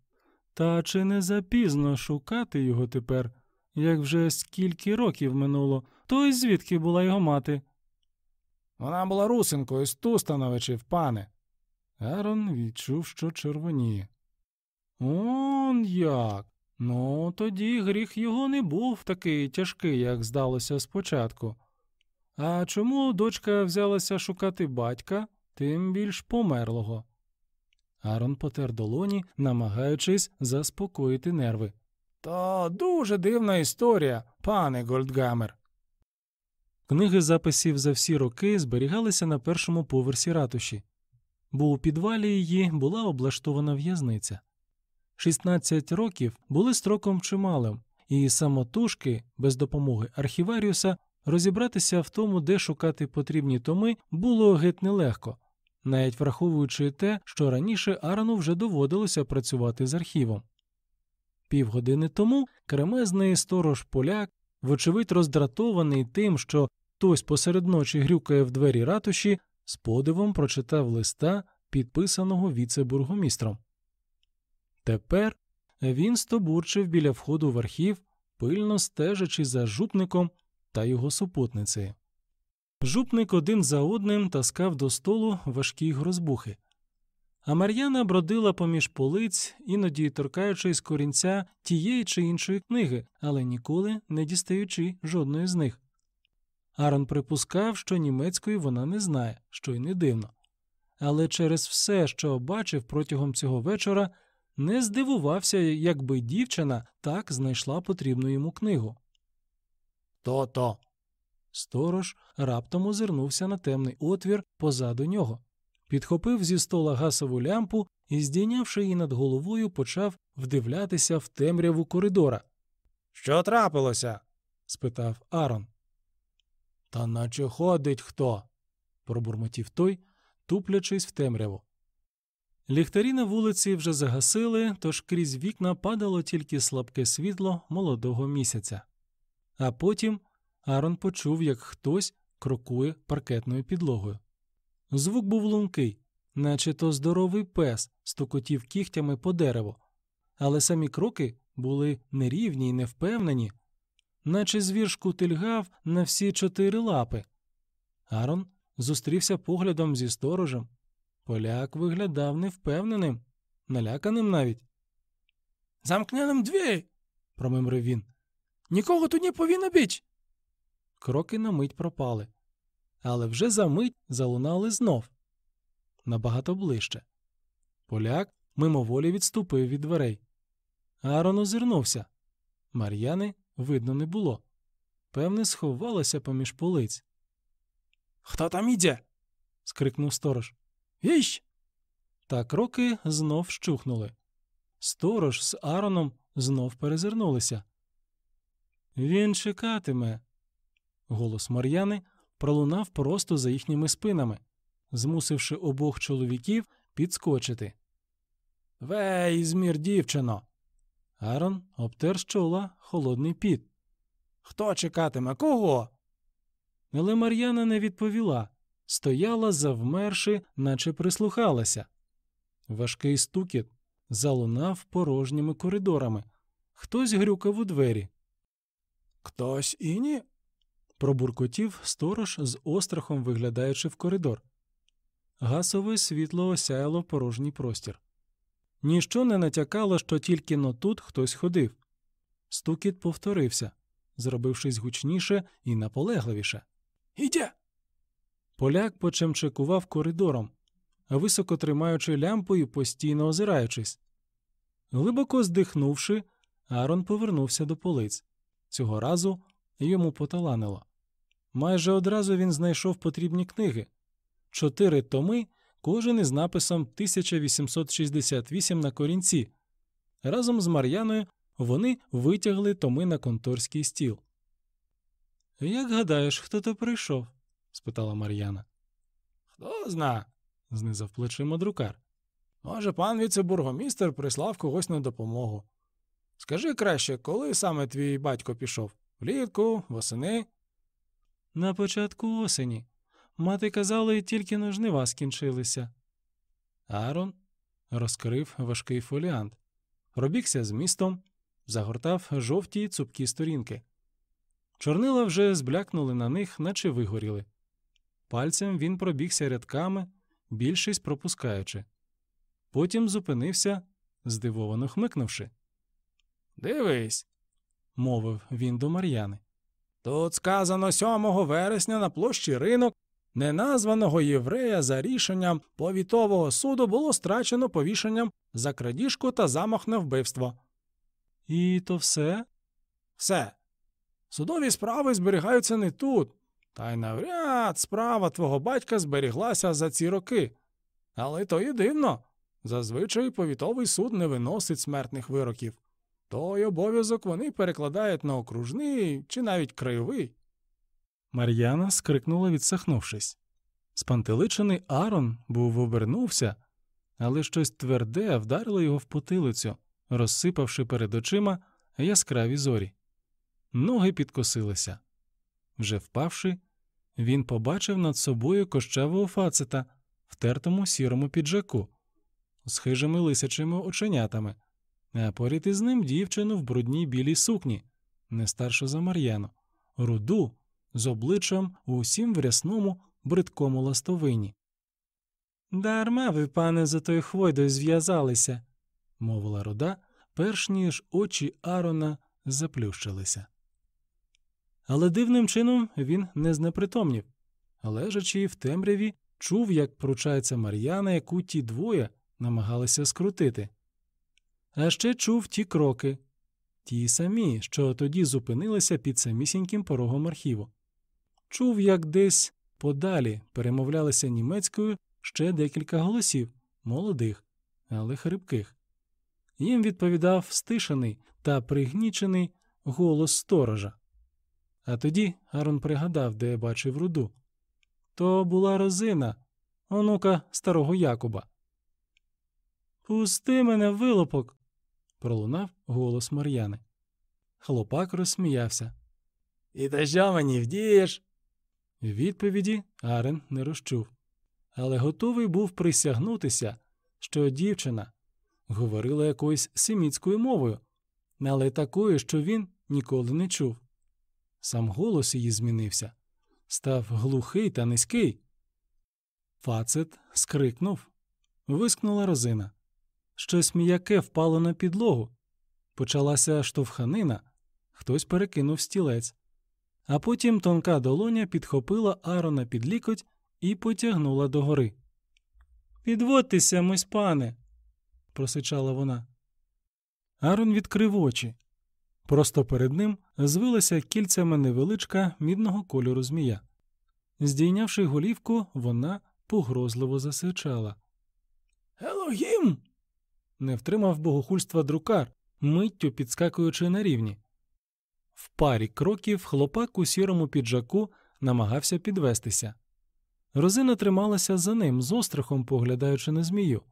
Speaker 1: Та чи не запізно шукати його тепер, як вже скільки років минуло, то й звідки була його мати?
Speaker 2: Вона була русинкою з Тустановичів, пане.
Speaker 1: Арон відчув, що червоніє. Он як? Ну, тоді гріх його не був такий тяжкий, як здалося спочатку. А чому дочка взялася шукати батька, тим більш померлого? Арон потер долоні, намагаючись заспокоїти нерви.
Speaker 2: То дуже дивна історія, пане Гольдгамер.
Speaker 1: Книги записів за всі роки зберігалися на першому поверсі ратуші, бо у підвалі її була облаштована в'язниця. 16 років були строком чималим, і самотужки, без допомоги архіваріуса, розібратися в тому, де шукати потрібні томи, було геть нелегко, навіть враховуючи те, що раніше Арану вже доводилося працювати з архівом. Півгодини тому кремезний сторож поляк, вочевидь роздратований тим, що хтось посеред ночі грюкає в двері ратуші, з подивом прочитав листа, підписаного віце-бургомістром. Тепер він стобурчив біля входу в архів, пильно стежачи за жупником та його супутницею. Жупник один за одним таскав до столу важкі грозбухи, а Мар'яна бродила поміж полиць, іноді торкаючись корінця тієї чи іншої книги, але ніколи не дістаючи жодної з них. Арон припускав, що німецької вона не знає, що й не дивно. Але через все, що бачив протягом цього вечора, не здивувався, якби дівчина так знайшла потрібну йому книгу.
Speaker 2: То то.
Speaker 1: Сторож раптом озирнувся на темний отвір позаду нього, підхопив зі стола гасову лямпу і, здійнявши її над головою, почав вдивлятися в темряву коридора.
Speaker 2: Що трапилося?
Speaker 1: спитав Арон.
Speaker 2: Та наче ходить хто?
Speaker 1: пробурмотів той, туплячись в темряву. Ліхтарі на вулиці вже загасили, тож крізь вікна падало тільки слабке світло молодого місяця. А потім Арон почув, як хтось крокує паркетною підлогою. Звук був лункий, наче то здоровий пес стукотів кігтями по дереву, але самі кроки були нерівні й невпевнені, наче звір шкутильгав на всі чотири лапи. Арон зустрівся поглядом зі сторожем. Поляк виглядав невпевненим, наляканим навіть.
Speaker 2: Замкненим дві.
Speaker 1: промимрив він.
Speaker 2: Нікого тут не повинно бить.
Speaker 1: Кроки на мить пропали, але вже за мить залунали знов набагато ближче. Поляк мимоволі відступив від дверей. Арон озирнувся. Мар'яни видно не було. Певне, сховалася поміж полиць.
Speaker 2: Хто там іде?
Speaker 1: скрикнув сторож.
Speaker 2: Віщ!
Speaker 1: Та кроки знов щухнули. Сторож з Ароном знов перезирнулися. Він чекатиме. Голос Мар'яни пролунав просто за їхніми спинами, змусивши обох чоловіків підскочити.
Speaker 2: Вей, змір, дівчино.
Speaker 1: Арон обтер з чола холодний піт.
Speaker 2: Хто чекатиме кого?
Speaker 1: Але Мар'яна не відповіла, стояла, завмерши, наче прислухалася. Важкий стукіт залунав порожніми коридорами. Хтось грюкав у двері.
Speaker 2: Хтось іні?
Speaker 1: Пробуркотів сторож з острахом виглядаючи в коридор. Гасове світло осяяло порожній простір. Ніщо не натякало, що тільки но тут хтось ходив. Стукіт повторився, зробившись гучніше і наполегливіше.
Speaker 2: Іде.
Speaker 1: Поляк почемчикував коридором, високо тримаючи лямпу і постійно озираючись. Глибоко здихнувши, Арон повернувся до полиць. Цього разу йому поталанило. Майже одразу він знайшов потрібні книги чотири томи, кожен із написом 1868 на корінці. Разом з Мар'яною вони витягли томи на конторський стіл. Як гадаєш, хто то прийшов? спитала Мар'яна.
Speaker 2: Хто зна,
Speaker 1: знизав плечима друкар.
Speaker 2: Може, пан віце-бургомістер прислав когось на допомогу. Скажи краще, коли саме твій батько пішов? Влітку, восени?
Speaker 1: На початку осені. Мати казали, тільки но жнива скінчилися. Арон розкрив важкий фоліант, пробігся з містом, загортав жовті цупкі сторінки. Чорнила вже зблякнули на них, наче вигоріли. Пальцем він пробігся рядками, більшість пропускаючи. Потім зупинився, здивовано хмикнувши.
Speaker 2: Дивись,
Speaker 1: мовив він до Мар'яни.
Speaker 2: Тут сказано 7 вересня на площі ринок неназваного єврея за рішенням повітового суду було страчено повішенням за крадіжку та замах на вбивство.
Speaker 1: І то все?
Speaker 2: Все. Судові справи зберігаються не тут, та й навряд справа твого батька зберіглася за ці роки. Але то і дивно. Зазвичай повітовий суд не виносить смертних вироків. Той обов'язок вони перекладають на окружний чи навіть краєвий.
Speaker 1: Мар'яна скрикнула, відсахнувшись. Спантеличений Арон був обернувся, але щось тверде вдарило його в потилицю, розсипавши перед очима яскраві зорі. Ноги підкосилися. Вже впавши, він побачив над собою кощавого фацета в тертому сірому піджаку, з хижими лисячими оченятами, а поряд із ним дівчину в брудній білій сукні, не старшу за Мар'яну, руду з обличчям у усім врясному бридкому ластовині. Дарма ви, пане, за тою хвойдою зв'язалися, мовила руда, перш ніж очі Арона заплющилися. Але дивним чином він не знепритомнів. Лежачи в темряві, чув, як пручається Мар'яна, яку ті двоє намагалися скрутити. А ще чув ті кроки, ті самі, що тоді зупинилися під самісіньким порогом архіву. Чув, як десь подалі перемовлялися німецькою ще декілька голосів, молодих, але хрипких. Їм відповідав стишений та пригнічений голос сторожа. А тоді Арон пригадав, де бачив руду. То була розина, онука старого Якуба. Пусти мене, вилопок. Пролунав голос Мар'яни. Хлопак розсміявся.
Speaker 2: І та що мені вдієш?
Speaker 1: Відповіді Арен не розчув, але готовий був присягнутися, що дівчина говорила якоюсь семітською мовою, але такою, що він ніколи не чув. Сам голос її змінився, став глухий та низький. Фацет скрикнув, вискнула розина. Щось м'яке впало на підлогу. Почалася штовханина, хтось перекинув стілець. А потім тонка долоня підхопила Арона під лікоть і потягнула догори. Підводьтеся, мось пане, просичала вона. Арон відкрив очі. Просто перед ним звилася кільцями невеличка мідного кольору змія. Здійнявши голівку, вона погрозливо засичала.
Speaker 2: Елогім.
Speaker 1: Не втримав богохульства друкар, миттю підскакуючи на рівні. В парі кроків хлопак у сірому піджаку намагався підвестися. Розина трималася за ним, з острахом поглядаючи на змію.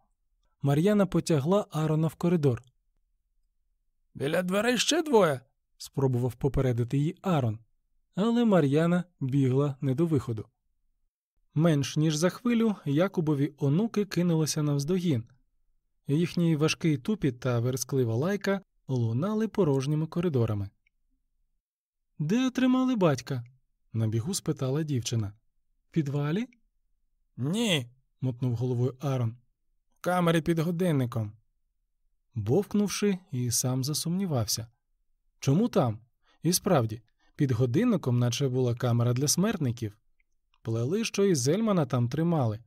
Speaker 1: Мар'яна потягла Арона в коридор.
Speaker 2: Біля дверей ще двоє.
Speaker 1: спробував попередити її Арон, але Мар'яна бігла не до виходу. Менш ніж за хвилю Якубові онуки кинулися навздогін. Їхній важкий тупіт та версклива лайка лунали порожніми коридорами. Де отримали батька? на бігу спитала дівчина. В підвалі?
Speaker 2: Ні,
Speaker 1: мотнув головою Арон.
Speaker 2: В камері під годинником.
Speaker 1: Бовкнувши, і сам засумнівався. Чому там? І справді, під годинником, наче була камера для смертників. плели, що і Зельмана там тримали.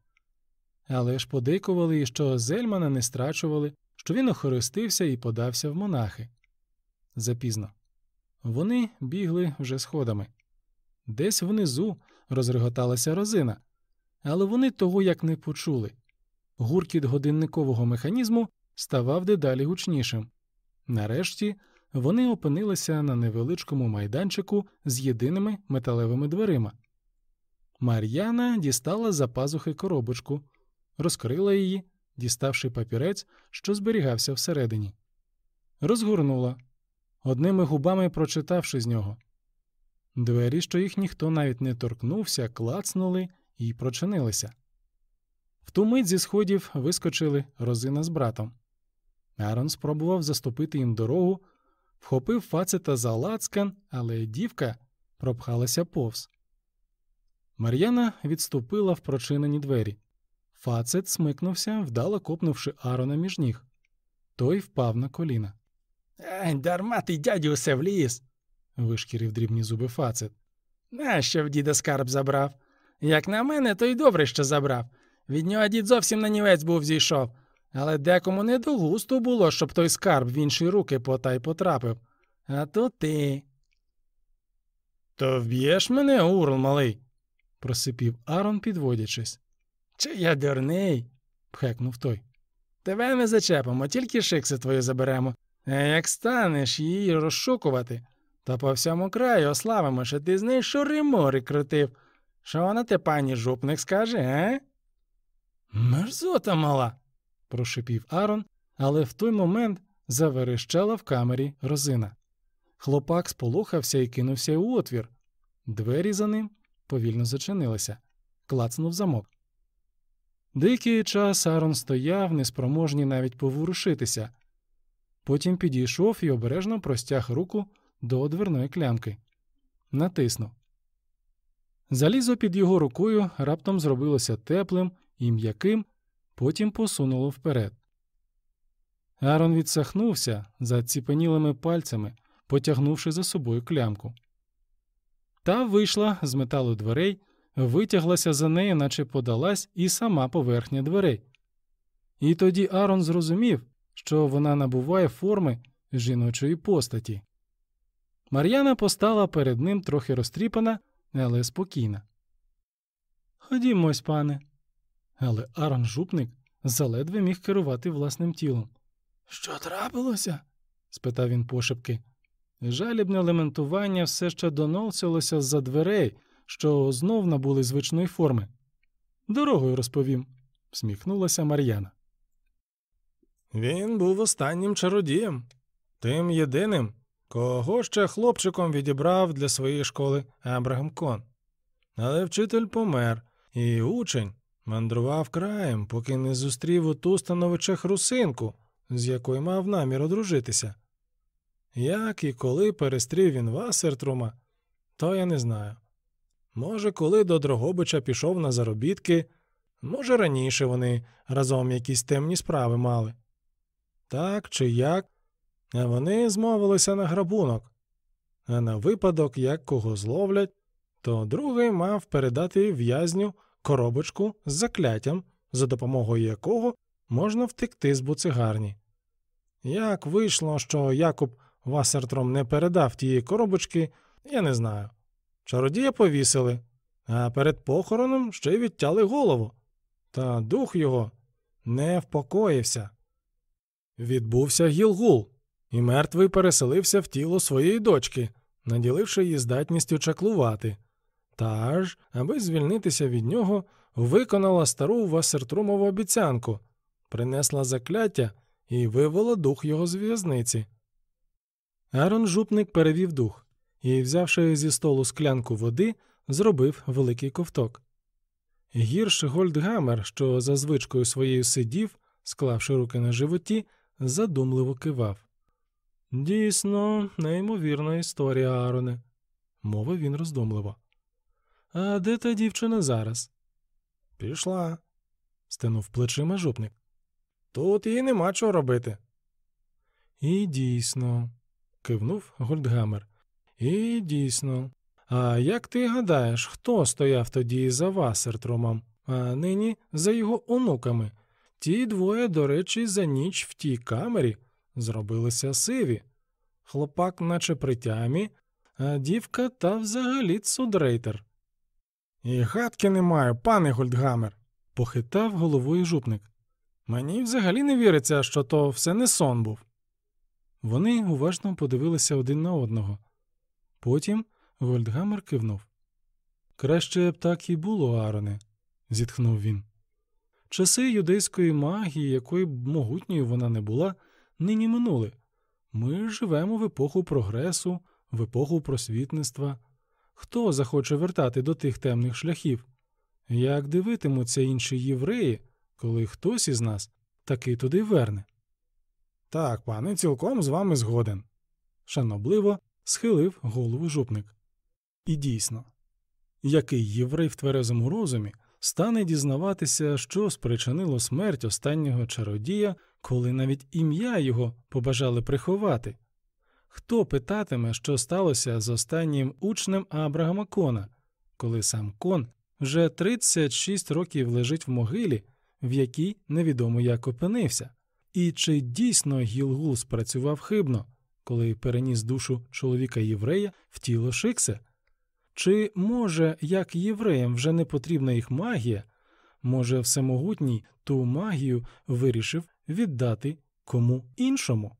Speaker 1: Але ж подейкували, що Зельмана не страчували, що він охористився і подався в монахи. Запізно. Вони бігли вже сходами. Десь внизу розреготалася розина, але вони того як не почули. Гуркіт годинникового механізму ставав дедалі гучнішим. Нарешті вони опинилися на невеличкому майданчику з єдиними металевими дверима. Мар'яна дістала за пазухи коробочку, розкрила її, діставши папірець, що зберігався всередині. Розгорнула, одними губами прочитавши з нього. Двері, що їх ніхто навіть не торкнувся, клацнули і прочинилися. В ту мить зі сходів вискочили розина з братом. Арон спробував заступити їм дорогу, вхопив фацета за лацкан, але дівка пропхалася повз. Мар'яна відступила в прочинені двері. Фацет смикнувся, вдало копнувши Арона між ніг. Той впав на коліна.
Speaker 2: Ай, дарма ти, дядю, усе вліз.
Speaker 1: вишкірив дрібні зуби фацет.
Speaker 2: Нащо в діда скарб забрав? Як на мене, то й добре, що забрав. Від нього дід зовсім на нівець був зійшов, але декому не до густу було, щоб той скарб в інші руки потай потрапив. А то ти. То вб'єш мене, урл малий,
Speaker 1: просипів Арон, підводячись.
Speaker 2: Чи я дурний?
Speaker 1: пхекнув той.
Speaker 2: Тебе не зачепимо, тільки шикси твою заберемо. А як станеш її розшукувати, то по всьому краю ославимо, що ти з нею шури-мури крутив. Що вона те пані жупник скаже, а? Мерзота мала,
Speaker 1: прошипів Арон, але в той момент заверещала в камері розина. Хлопак сполохався і кинувся у отвір. Двері за ним повільно зачинилися, клацнув замок. Деякий час Арон стояв, неспроможний навіть поворушитися. Потім підійшов і обережно простяг руку до дверної клямки. Натиснув. Залізо під його рукою раптом зробилося теплим і м'яким, потім посунуло вперед. Арон відсахнувся за ціпенілими пальцями, потягнувши за собою клямку. Та вийшла з металу дверей, витяглася за нею, наче подалась, і сама поверхня дверей. І тоді Арон зрозумів, що вона набуває форми жіночої постаті. Мар'яна постала перед ним трохи розтріпана, але спокійна. Ходімось, пане. Але Арон жупник заледве міг керувати власним тілом.
Speaker 2: Що трапилося?
Speaker 1: спитав він пошепки. Жалібне лементування все ще доносилося з за дверей, що знов набули звичної форми. Дорогою розповім, всміхнулася Мар'яна.
Speaker 2: Він був останнім чародієм, тим єдиним, кого ще хлопчиком відібрав для своєї школи Абрагам Кон. Але вчитель помер, і учень мандрував краєм, поки не зустрів у ту становичах русинку, з якою мав намір одружитися. Як і коли перестрів він Васертрума, то я не знаю. Може, коли до Дрогобича пішов на заробітки, може, раніше вони разом якісь темні справи мали. Так чи як, а вони змовилися на грабунок, а на випадок, як кого зловлять, то другий мав передати в'язню коробочку з закляттям, за допомогою якого можна втекти з буцигарні. Як вийшло, що Якуб Васертром не передав тієї коробочки, я не знаю. Чародія повісили, а перед похороном ще й відтяли голову, та дух його не впокоївся. Відбувся гілгул, і мертвий переселився в тіло своєї дочки, наділивши її здатністю чаклувати. Та аж, аби звільнитися від нього, виконала стару Васертрумову обіцянку, принесла закляття і вивела дух його з в'язниці. Арон жупник перевів дух і, взявши зі столу склянку води, зробив великий ковток. Гірш Гольдгамер, що за звичкою своєю сидів, склавши руки на животі, задумливо кивав. Дійсно, неймовірна історія, Ароне, мовив він роздумливо. А де та дівчина зараз? Пішла, стенув плечима жупник. Тут їй нема чого робити. І дійсно, кивнув Гольдгамер. І дійсно. А як ти гадаєш, хто стояв тоді за Васертромом, а нині за його онуками? Ті двоє, до речі, за ніч в тій камері зробилися сиві. Хлопак, наче при тямі, а дівка та взагалі цудрейтер. І гадки не маю, пане Гольдгамер, похитав головою жупник. Мені взагалі не віриться, що то все не сон був.
Speaker 1: Вони уважно подивилися один на одного. Потім Гольдгамер кивнув. Краще б так і було, Ароне, зітхнув він. Часи юдейської магії, якою б могутньою вона не була, нині минули. Ми живемо в епоху прогресу, в епоху просвітництва. Хто захоче вертати до тих темних шляхів? Як дивитимуться інші євреї, коли хтось із нас таки туди верне?
Speaker 2: Так, пане, цілком з вами згоден.
Speaker 1: Шанобливо схилив голову жупник. І дійсно, який єврей в тверезому розумі стане дізнаватися, що спричинило смерть останнього чародія, коли навіть ім'я його побажали приховати? Хто питатиме, що сталося з останнім учнем Абрагама Кона, коли сам Кон вже 36 років лежить в могилі, в якій невідомо як опинився? І чи дійсно Гілгул спрацював хибно, коли переніс душу чоловіка єврея в тіло Шиксе? Чи може, як євреям вже не потрібна їх магія, може, всемогутній ту магію вирішив віддати кому іншому?